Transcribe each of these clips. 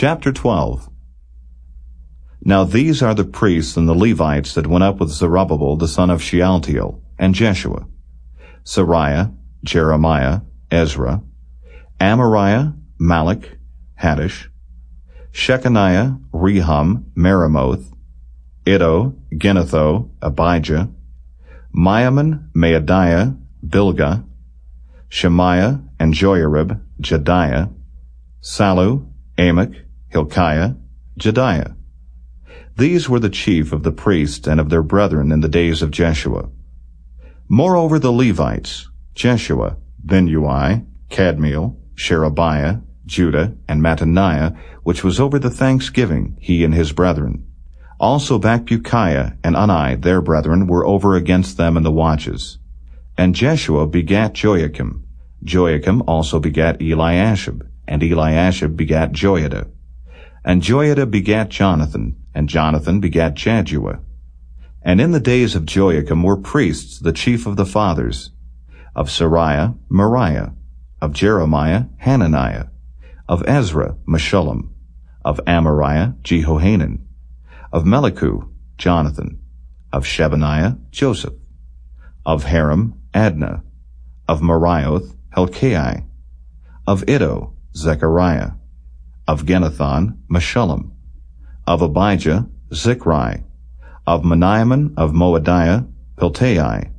Chapter 12 Now these are the priests and the Levites that went up with Zerubbabel the son of Shealtiel, and Jeshua, Seraiah, Jeremiah, Ezra, Amariah, Malluch, Hattush, Shechaniah, Rehum, Meremoth, Iddo, Ginnetho, Abijah, Miamin, Maadiah, Bilgah, Shemaiah and Joiarib, Jedaiah, Sallu, Amok, Hilkiah, Jedaiah. These were the chief of the priests and of their brethren in the days of Jeshua. Moreover the Levites, Jeshua, Binnui, Kadmiel, Sherebiah, Judah, and Mattaniah, which was over the thanksgiving, he and his brethren. Also Bakbukiah and Unni, their brethren, were over against them in the watches. And Jeshua begat Joiakim. Joiakim also begat Eliashib, and Eliashib begat Joiada. And Joiada begat Jonathan, and Jonathan begat Jaddua. And in the days of Joiakim were priests, the chief of the fathers, of Seraiah, Meraiah, of Jeremiah, Hananiah, of Ezra, Meshullam, of Amariah, Jehohanan, of Melicu, Jonathan, of Shebaniah, Joseph, of Harim, Adna, of Meraioth, Helkai, of Iddo, Zechariah, of Ginnethon, Meshullam, of Abijah, Zichri, of Miniamin of Moadiah, Piltai,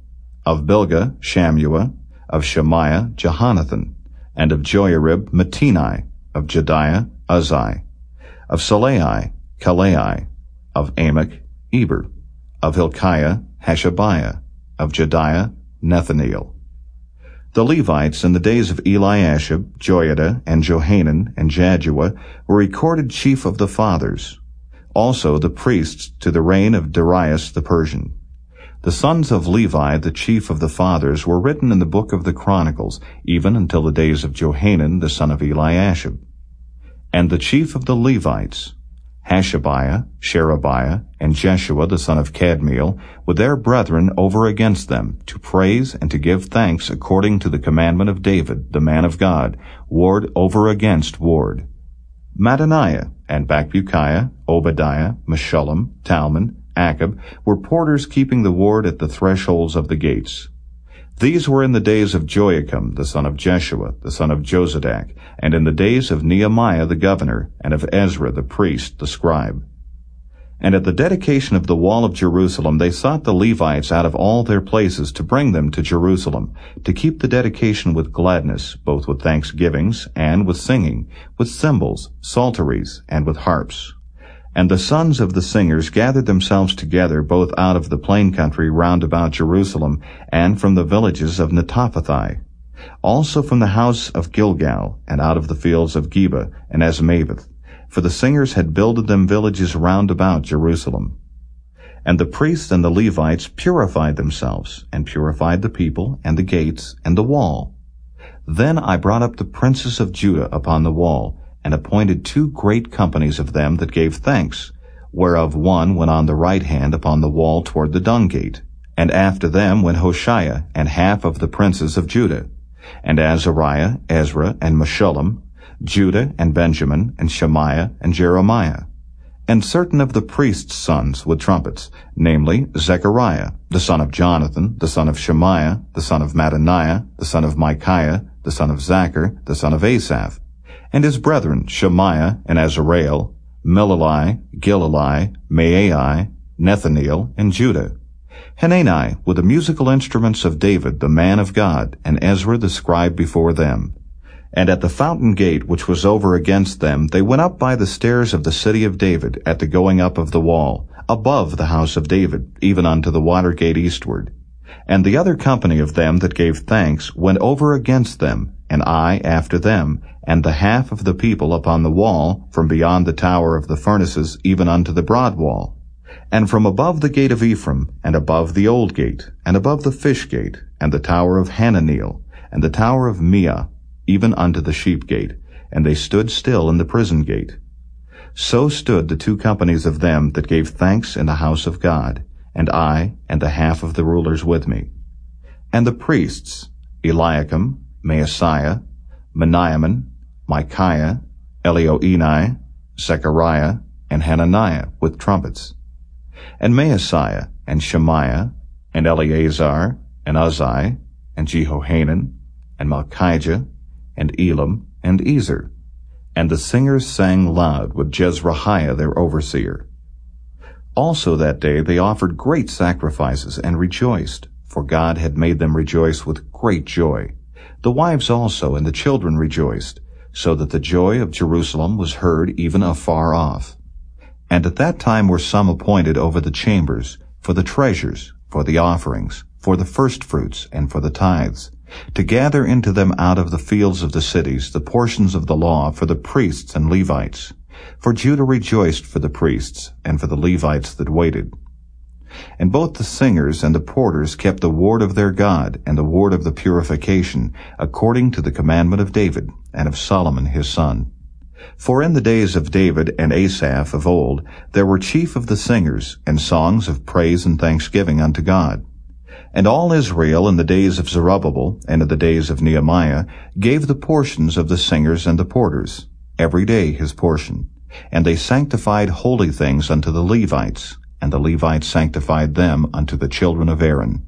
of Bilgah, Shammua, of Shemaiah, Jehonathan, and of Joiarib, Mattenai, of Jedaiah, Uzzi, of Sallai, Kallai, of Amok, Eber, of Hilkiah, Hashabiah, of Jedaiah, Nethaneel. The Levites in the days of Eliashib, Joiada, and Johanan, and Jaddua were recorded chief of the fathers. Also the priests to the reign of Darius the Persian. The sons of Levi, the chief of the fathers, were written in the book of the Chronicles, even until the days of Johanan the son of Eliashib. And the chief of the Levites, Hashabiah, Sherebiah, and Jeshua the son of Kadmiel, with their brethren over against them, to praise and to give thanks according to the commandment of David, the man of God, ward over against ward. Mattaniah and Bakbukiah, Obadiah, Meshullam, Talmon, Akkub were porters keeping the ward at the thresholds of the gates. These were in the days of Joiakim, the son of Jeshua, the son of Jozadak, and in the days of Nehemiah the governor, and of Ezra the priest, the scribe. And at the dedication of the wall of Jerusalem they sought the Levites out of all their places to bring them to Jerusalem, to keep the dedication with gladness, both with thanksgivings, and with singing, with cymbals, psalteries, and with harps. And the sons of the singers gathered themselves together both out of the plain country round about Jerusalem, and from the villages of Netophathi, also from the house of Gilgal, and out of the fields of Geba and Azmaveth, for the singers had builded them villages round about Jerusalem. And the priests and the Levites purified themselves, and purified the people, and the gates, and the wall. Then I brought up the princes of Judah upon the wall, and appointed two great companies of them that gave thanks, whereof one went on the right hand upon the wall toward the dung gate. And after them went Hoshaiah and half of the princes of Judah, and Azariah, Ezra, and Meshullam, Judah and Benjamin, and Shemaiah and Jeremiah, and certain of the priests' sons with trumpets, namely Zechariah, the son of Jonathan, the son of Shemaiah, the son of Mattaniah, the son of Michaiah, the son of Zaccur, the son of Asaph, and his brethren Shemaiah and Azarael, Milalai, Gilalai, Maai, Nethaneel, and Judah. Hanani with the musical instruments of David, the man of God, and Ezra the scribe before them. And at the fountain gate which was over against them, they went up by the stairs of the city of David at the going up of the wall, above the house of David, even unto the water gate eastward. And the other company of them that gave thanks went over against them, and I after them, and the half of the people upon the wall, from beyond the tower of the furnaces even unto the broad wall, and from above the gate of Ephraim, and above the old gate, and above the fish gate, and the tower of Hananeel, and the tower of Meah, even unto the sheep gate, and they stood still in the prison gate. So stood the two companies of them that gave thanks in the house of God, and I, and the half of the rulers with me. And the priests, Eliakim, Maaseiah, Miniamin, Michaiah, Elioenai, Zechariah, and Hananiah with trumpets, and Maaseiah, and Shemaiah, and Eleazar, and Uzzi, and Jehohanan, and Malchijah, and Elam, and Ezer. And the singers sang loud with Jezrahiah their overseer. Also that day they offered great sacrifices and rejoiced, for God had made them rejoice with great joy. The wives also and the children rejoiced, so that the joy of Jerusalem was heard even afar off. And at that time were some appointed over the chambers, for the treasures, for the offerings, for the firstfruits, and for the tithes, to gather into them out of the fields of the cities the portions of the law for the priests and Levites. For Judah rejoiced for the priests, and for the Levites that waited. And both the singers and the porters kept the ward of their God, and the ward of the purification, according to the commandment of David, and of Solomon his son. For in the days of David and Asaph of old, there were chief of the singers, and songs of praise and thanksgiving unto God. And all Israel in the days of Zerubbabel, and in the days of Nehemiah, gave the portions of the singers and the porters, every day his portion. And they sanctified holy things unto the Levites, and the Levites sanctified them unto the children of Aaron.